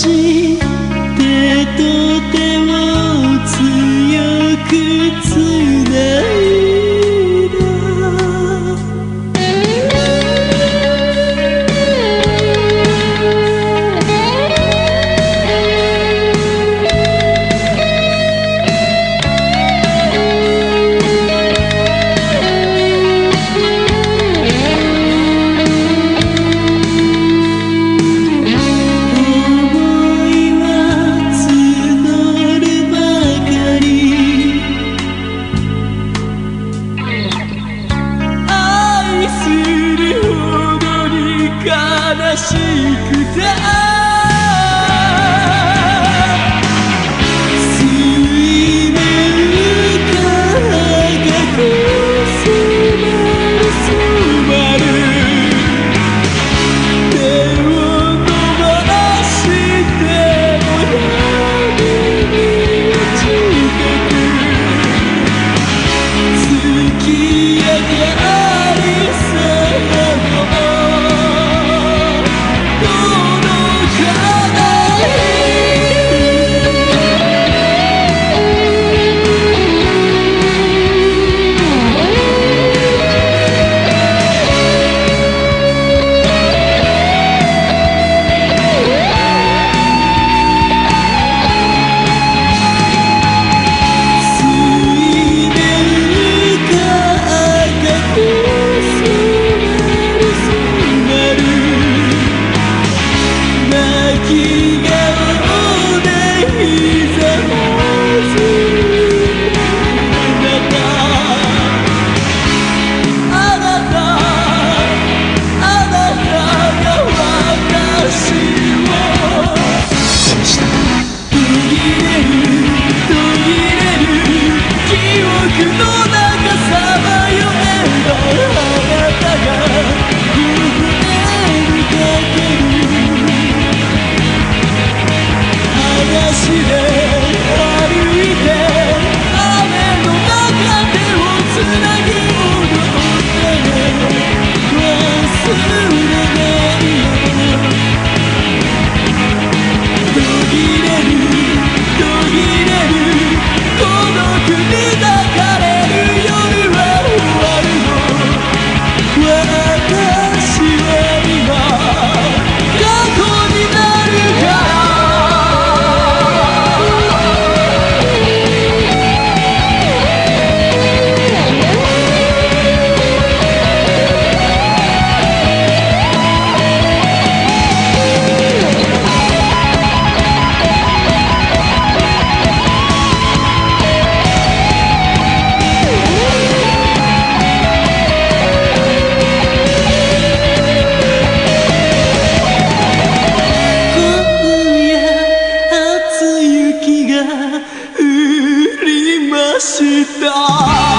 手とても強く強く悲しくて。Yeah! esquecerei. 했을까